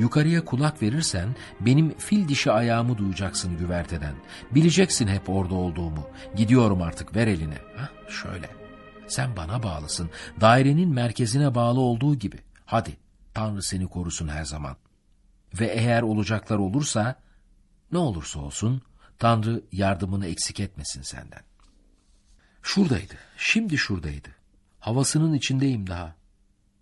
Yukarıya kulak verirsen benim fil dişi ayağımı duyacaksın güverteden. Bileceksin hep orada olduğumu. Gidiyorum artık ver eline. Hah, şöyle. Sen bana bağlısın. Dairenin merkezine bağlı olduğu gibi. Hadi Tanrı seni korusun her zaman. Ve eğer olacaklar olursa ne olursa olsun Tanrı yardımını eksik etmesin senden. Şuradaydı. Şimdi şuradaydı. Havasının içindeyim daha.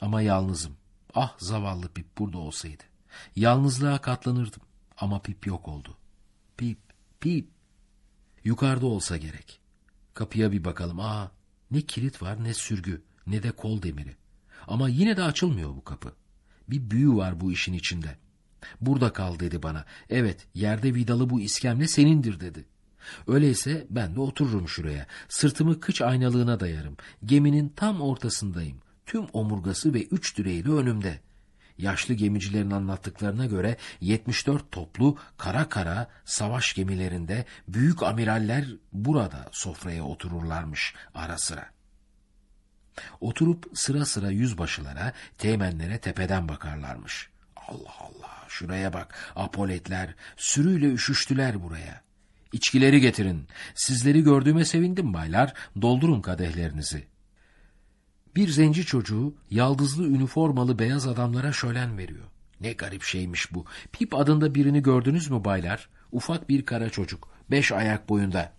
Ama yalnızım. Ah zavallı Pip burada olsaydı. Yalnızlığa katlanırdım. Ama Pip yok oldu. Pip, Pip. Yukarıda olsa gerek. Kapıya bir bakalım. Aa, ne kilit var ne sürgü ne de kol demiri. Ama yine de açılmıyor bu kapı. Bir büyü var bu işin içinde. Burada kal dedi bana. Evet yerde vidalı bu iskemle senindir dedi. Öyleyse ben de otururum şuraya. Sırtımı kıç aynalığına dayarım. Geminin tam ortasındayım. Tüm omurgası ve üç direğiyle önümde. Yaşlı gemicilerin anlattıklarına göre 74 toplu kara kara savaş gemilerinde büyük amiraller burada sofraya otururlarmış ara sıra. Oturup sıra sıra yüzbaşılara, teğmenlere tepeden bakarlarmış. Allah Allah şuraya bak apoletler sürüyle üşüştüler buraya. İçkileri getirin. Sizleri gördüğüme sevindim baylar. Doldurun kadehlerinizi. Bir zenci çocuğu yaldızlı üniformalı beyaz adamlara şölen veriyor. Ne garip şeymiş bu. Pip adında birini gördünüz mü baylar? Ufak bir kara çocuk. Beş ayak boyunda.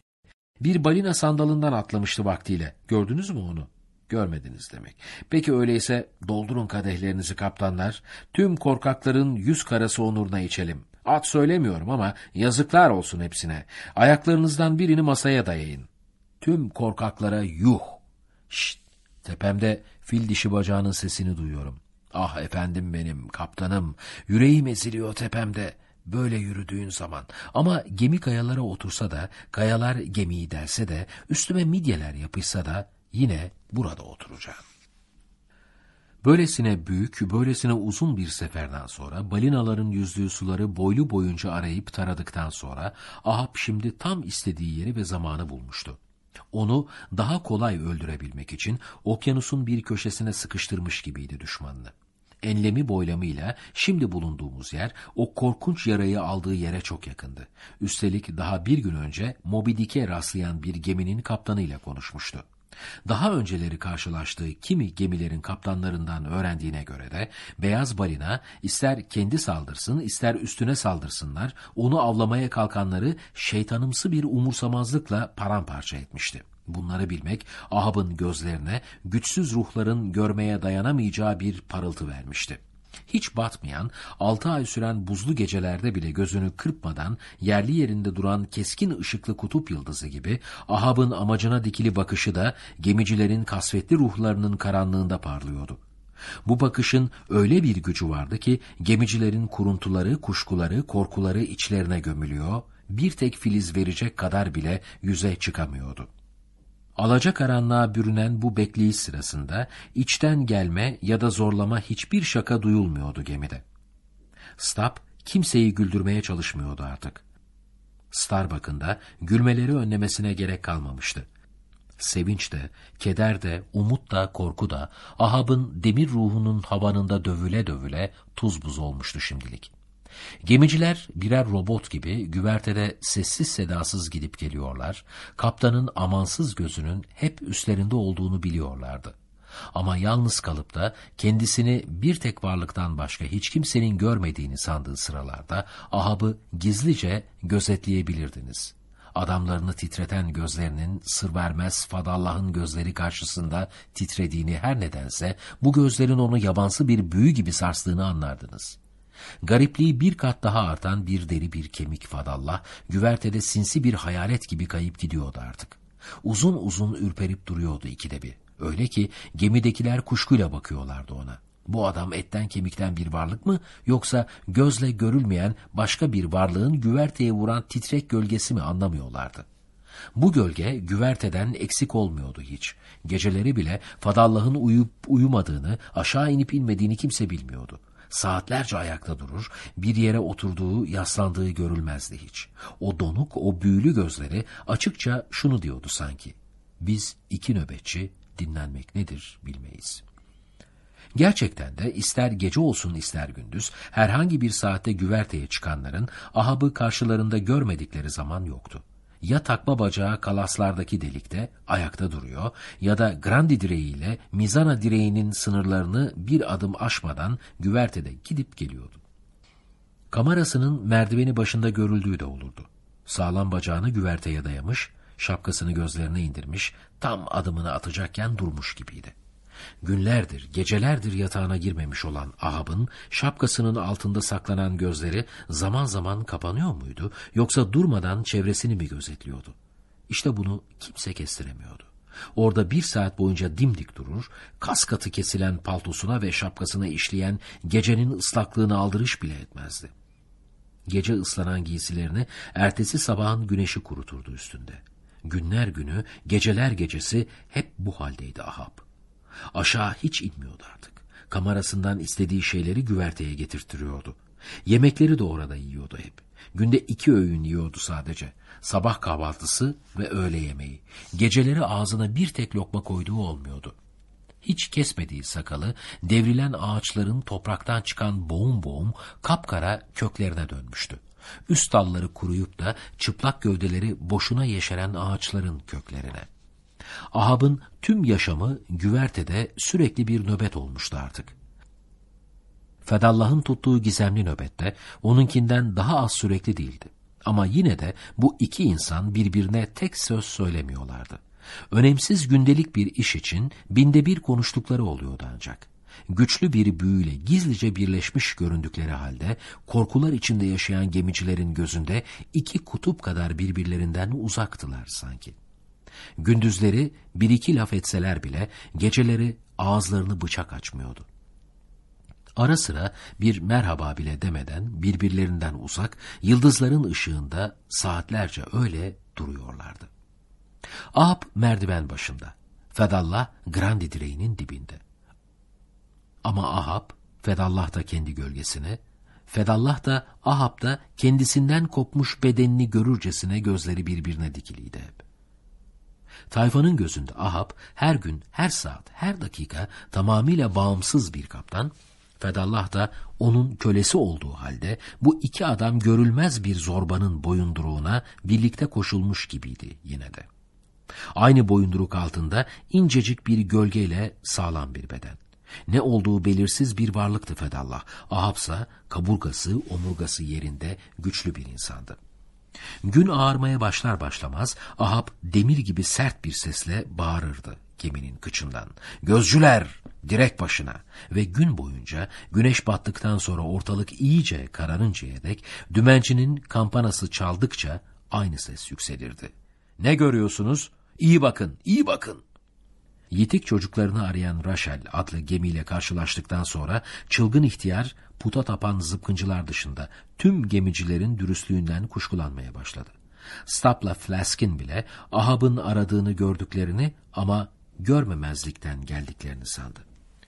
Bir balina sandalından atlamıştı vaktiyle. Gördünüz mü onu? Görmediniz demek. Peki öyleyse doldurun kadehlerinizi kaptanlar. Tüm korkakların yüz karası onuruna içelim. At söylemiyorum ama yazıklar olsun hepsine. Ayaklarınızdan birini masaya dayayın. Tüm korkaklara yuh. Şşt, tepemde fil dişi bacağının sesini duyuyorum. Ah efendim benim, kaptanım, yüreğim eziliyor tepemde böyle yürüdüğün zaman. Ama gemi kayalara otursa da, kayalar gemiyi delse de, üstüme midyeler yapışsa da yine burada oturacağım. Böylesine büyük, böylesine uzun bir seferden sonra balinaların yüzdüğü suları boylu boyunca arayıp taradıktan sonra Ahab şimdi tam istediği yeri ve zamanı bulmuştu. Onu daha kolay öldürebilmek için okyanusun bir köşesine sıkıştırmış gibiydi düşmanını. Enlemi boylamıyla şimdi bulunduğumuz yer o korkunç yarayı aldığı yere çok yakındı. Üstelik daha bir gün önce Moby Dick'e rastlayan bir geminin kaptanıyla konuşmuştu. Daha önceleri karşılaştığı kimi gemilerin kaptanlarından öğrendiğine göre de beyaz balina ister kendi saldırsın ister üstüne saldırsınlar onu avlamaya kalkanları şeytanımsı bir umursamazlıkla paramparça etmişti. Bunları bilmek Ahab'ın gözlerine güçsüz ruhların görmeye dayanamayacağı bir parıltı vermişti. Hiç batmayan, altı ay süren buzlu gecelerde bile gözünü kırpmadan yerli yerinde duran keskin ışıklı kutup yıldızı gibi Ahab'ın amacına dikili bakışı da gemicilerin kasvetli ruhlarının karanlığında parlıyordu. Bu bakışın öyle bir gücü vardı ki gemicilerin kuruntuları, kuşkuları, korkuları içlerine gömülüyor, bir tek filiz verecek kadar bile yüze çıkamıyordu. Alacakaranlığa bürünen bu bekleyiş sırasında içten gelme ya da zorlama hiçbir şaka duyulmuyordu gemide. Stab kimseyi güldürmeye çalışmıyordu artık. Starbuck'ın da gülmeleri önlemesine gerek kalmamıştı. Sevinç de, keder de, umut da, korku da, Ahab'ın demir ruhunun havanında dövüle dövüle tuz buz olmuştu şimdilik. Gemiciler birer robot gibi güvertede sessiz sedasız gidip geliyorlar, kaptanın amansız gözünün hep üstlerinde olduğunu biliyorlardı. Ama yalnız kalıp da kendisini bir tek varlıktan başka hiç kimsenin görmediğini sandığı sıralarda Ahab'ı gizlice gözetleyebilirdiniz. Adamlarını titreten gözlerinin sır vermez Fadallah'ın gözleri karşısında titrediğini her nedense bu gözlerin onu yabansı bir büyü gibi sarstığını anlardınız. Garipliği bir kat daha artan bir deri bir kemik fadallah, güvertede sinsi bir hayalet gibi kayıp gidiyordu artık. Uzun uzun ürperip duruyordu ikide bir. Öyle ki gemidekiler kuşkuyla bakıyorlardı ona. Bu adam etten kemikten bir varlık mı yoksa gözle görülmeyen başka bir varlığın güverteye vuran titrek gölgesi mi anlamıyorlardı. Bu gölge güverteden eksik olmuyordu hiç. Geceleri bile Fadallah'ın uyup uyumadığını, aşağı inip inmediğini kimse bilmiyordu saatlerce ayakta durur, bir yere oturduğu, yaslandığı görülmezdi hiç. O donuk, o büyülü gözleri açıkça şunu diyordu sanki. Biz iki nöbetçi dinlenmek nedir bilmeyiz. Gerçekten de ister gece olsun ister gündüz herhangi bir saatte güverteye çıkanların Ahab'ı karşılarında görmedikleri zaman yoktu. Ya takma bacağı kalaslardaki delikte ayakta duruyor ya da Grandi direğiyle Mizana direğinin sınırlarını bir adım aşmadan güvertede gidip geliyordu. Kamerasının merdiveni başında görüldüğü de olurdu. Sağlam bacağını güverteye dayamış, şapkasını gözlerine indirmiş, tam adımını atacakken durmuş gibiydi. Günlerdir, gecelerdir yatağına girmemiş olan Ahab'ın şapkasının altında saklanan gözleri zaman zaman kapanıyor muydu yoksa durmadan çevresini mi gözetliyordu? İşte bunu kimse kestiremiyordu. Orada bir saat boyunca dimdik durur, kas katı kesilen paltosuna ve şapkasına işleyen gecenin ıslaklığını aldırış bile etmezdi. Gece ıslanan giysilerini ertesi sabahın güneşi kuruturdu üstünde. Günler günü, geceler gecesi hep bu haldeydi Ahab. Aşağı hiç inmiyordu artık. Kamerasından istediği şeyleri güverteye getirtiriyordu. Yemekleri de orada yiyordu hep. Günde iki öğün yiyordu sadece. Sabah kahvaltısı ve öğle yemeği. Geceleri ağzına bir tek lokma koyduğu olmuyordu. Hiç kesmediği sakalı devrilen ağaçların topraktan çıkan boğum boğum kapkara köklerine dönmüştü. Üst dalları kuruyup da çıplak gövdeleri boşuna yeşeren ağaçların köklerine. Ahab'ın tüm yaşamı güvertede sürekli bir nöbet olmuştu artık. Fedallah'ın tuttuğu gizemli nöbette onunkinden daha az sürekli değildi. Ama yine de bu iki insan birbirine tek söz söylemiyorlardı. Önemsiz gündelik bir iş için binde bir konuştukları oluyordu ancak. Güçlü bir büyüyle gizlice birleşmiş göründükleri halde korkular içinde yaşayan gemicilerin gözünde iki kutup kadar birbirlerinden uzaktılar sanki. Gündüzleri bir iki laf etseler bile geceleri ağızlarını bıçak açmıyordu. Ara sıra bir merhaba bile demeden birbirlerinden uzak, yıldızların ışığında saatlerce öyle duruyorlardı. Ahab merdiven başında, Fedallah Grandi direğinin dibinde. Ama Ahab, Fedallah da kendi gölgesine, Fedallah da Ahab da kendisinden kopmuş bedenini görürcesine gözleri birbirine dikiliydi hep. Tayfanın gözünde Ahab her gün, her saat, her dakika tamamıyla bağımsız bir kaptan, Fedallah da onun kölesi olduğu halde bu iki adam görülmez bir zorbanın boyunduruğuna birlikte koşulmuş gibiydi yine de. Aynı boyunduruk altında incecik bir gölgeyle sağlam bir beden. Ne olduğu belirsiz bir varlıktı Fedallah. Ahabsa kaburgası, omurgası yerinde güçlü bir insandı. Gün ağarmaya başlar başlamaz Ahab demir gibi sert bir sesle bağırırdı geminin kıçından. Gözcüler direk başına ve gün boyunca güneş battıktan sonra ortalık iyice kararıncaya dek dümencinin kampanası çaldıkça aynı ses yükselirdi. Ne görüyorsunuz? İyi bakın, iyi bakın. Yitik çocuklarını arayan Rachel adlı gemiyle karşılaştıktan sonra çılgın ihtiyar puta tapan zıpkıncılar dışında tüm gemicilerin dürüstlüğünden kuşkulanmaya başladı. Stap'la Flask'in bile Ahab'ın aradığını gördüklerini ama görmemezlikten geldiklerini sandı.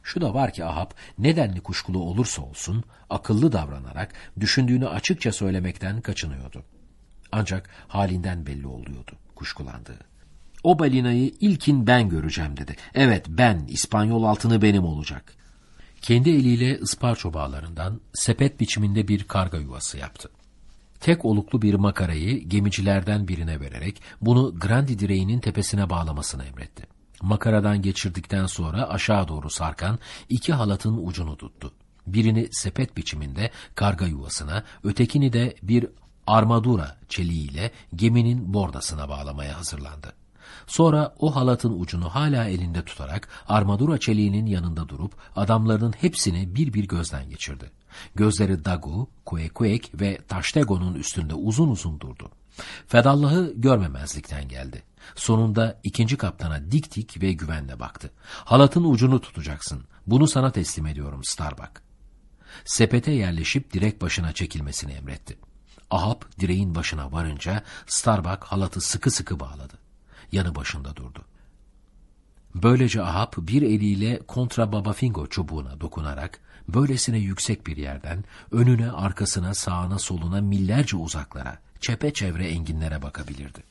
Şu da var ki Ahab nedenli kuşkulu olursa olsun akıllı davranarak düşündüğünü açıkça söylemekten kaçınıyordu. Ancak halinden belli oluyordu kuşkulandığı. O balinayı ilkin ben göreceğim dedi. Evet ben, İspanyol altını benim olacak. Kendi eliyle ısparço bağlarından sepet biçiminde bir karga yuvası yaptı. Tek oluklu bir makarayı gemicilerden birine vererek bunu Grandi direğinin tepesine bağlamasını emretti. Makaradan geçirdikten sonra aşağı doğru sarkan iki halatın ucunu tuttu. Birini sepet biçiminde karga yuvasına, ötekini de bir armadura çeliğiyle geminin bordasına bağlamaya hazırlandı. Sonra o halatın ucunu hala elinde tutarak armadura çeliğinin yanında durup adamlarının hepsini bir bir gözden geçirdi. Gözleri Dagu, Kuekuek ve Taştego'nun üstünde uzun uzun durdu. Fedallah'ı görmemezlikten geldi. Sonunda ikinci kaptana dik dik ve güvenle baktı. Halatın ucunu tutacaksın. Bunu sana teslim ediyorum Starbuck. Sepete yerleşip direk başına çekilmesini emretti. Ahab direğin başına varınca Starbuck halatı sıkı sıkı bağladı yanı başında durdu. Böylece Ahab bir eliyle kontra babafingo çubuğuna dokunarak böylesine yüksek bir yerden önüne, arkasına, sağına, soluna millerce uzaklara, çepeçevre enginlere bakabilirdi.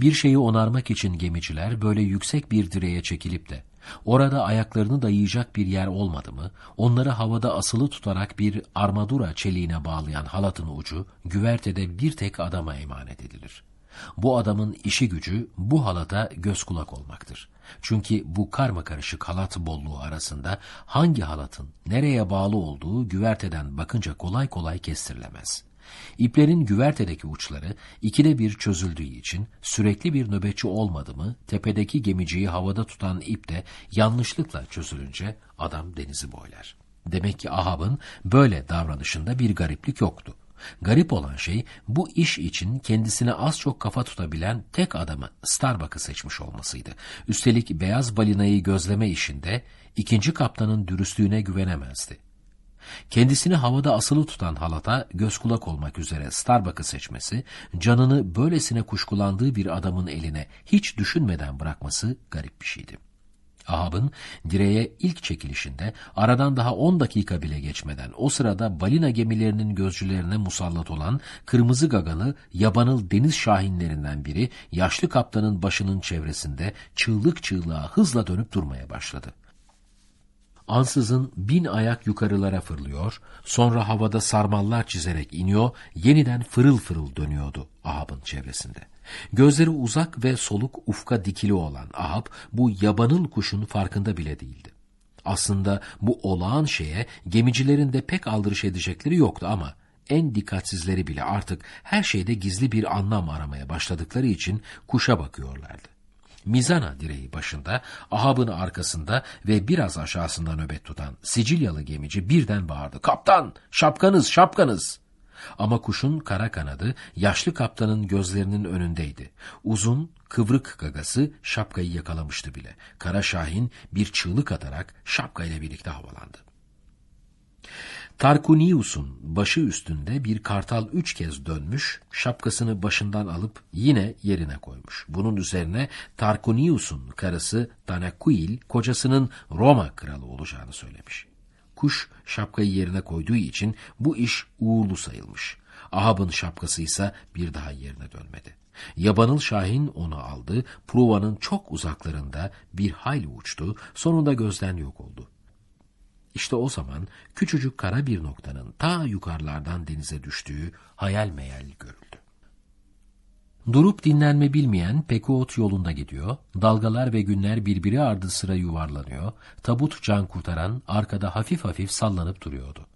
Bir şeyi onarmak için gemiciler böyle yüksek bir direğe çekilip de Orada ayaklarını dayayacak bir yer olmadı mı, onları havada asılı tutarak bir armadura çeliğine bağlayan halatın ucu, güvertede bir tek adama emanet edilir. Bu adamın işi gücü bu halata göz kulak olmaktır. Çünkü bu karma karışık halat bolluğu arasında hangi halatın nereye bağlı olduğu güverteden bakınca kolay kolay kestirilemez. İplerin güvertedeki uçları ikide bir çözüldüğü için sürekli bir nöbetçi olmadı mı tepedeki gemiciyi havada tutan ip de yanlışlıkla çözülünce adam denizi boylar. Demek ki Ahab'ın böyle davranışında bir gariplik yoktu. Garip olan şey bu iş için kendisine az çok kafa tutabilen tek adamı Starbuck'ı seçmiş olmasıydı. Üstelik beyaz balinayı gözleme işinde ikinci kaptanın dürüstlüğüne güvenemezdi. Kendisini havada asılı tutan halata göz kulak olmak üzere Starbuck'ı seçmesi, canını böylesine kuşkulandığı bir adamın eline hiç düşünmeden bırakması garip bir şeydi. Ahab'ın direğe ilk çekilişinde aradan daha 10 dakika bile geçmeden o sırada balina gemilerinin gözcülerine musallat olan kırmızı gagalı yabanıl deniz şahinlerinden biri yaşlı kaptanın başının çevresinde çığlık çığlığa hızla dönüp durmaya başladı. Ansızın bin ayak yukarılara fırlıyor, sonra havada sarmallar çizerek iniyor, yeniden fırıl fırıl dönüyordu Ahab'ın çevresinde. Gözleri uzak ve soluk ufka dikili olan Ahab bu yabanıl kuşun farkında bile değildi. Aslında bu olağan şeye gemicilerin de pek aldırış edecekleri yoktu ama en dikkatsizleri bile artık her şeyde gizli bir anlam aramaya başladıkları için kuşa bakıyorlardı. Mizana direği başında, Ahab'ın arkasında ve biraz aşağısında nöbet tutan Sicilyalı gemici birden bağırdı. Kaptan, şapkanız, şapkanız! Ama kuşun kara kanadı yaşlı kaptanın gözlerinin önündeydi. Uzun, kıvrık gagası şapkayı yakalamıştı bile. Kara Şahin bir çığlık atarak şapkayla birlikte havalandı. Tarkunius'un başı üstünde bir kartal üç kez dönmüş, şapkasını başından alıp yine yerine koymuş. Bunun üzerine Tarkunius'un karısı Tanakuil, kocasının Roma kralı olacağını söylemiş. Kuş şapkayı yerine koyduğu için bu iş uğurlu sayılmış. Ahab'ın şapkası ise bir daha yerine dönmedi. Yabanıl Şahin onu aldı, Pruva'nın çok uzaklarında bir hayli uçtu, sonunda gözden yok oldu. İşte o zaman küçücük kara bir noktanın ta yukarılardan denize düştüğü hayal meyal görüldü. Durup dinlenme bilmeyen Pekuot yolunda gidiyor, dalgalar ve günler birbiri ardı sıra yuvarlanıyor, tabut can kurtaran arkada hafif hafif sallanıp duruyordu.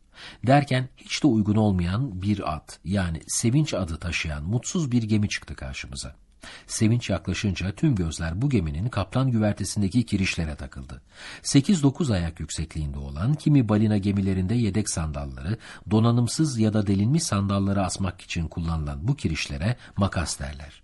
Derken hiç de uygun olmayan bir at yani sevinç adı taşıyan mutsuz bir gemi çıktı karşımıza. Sevinç yaklaşınca tüm gözler bu geminin kaptan güvertesindeki kirişlere takıldı. 8-9 ayak yüksekliğinde olan kimi balina gemilerinde yedek sandalları, donanımsız ya da delinmiş sandalları asmak için kullanılan bu kirişlere makas derler.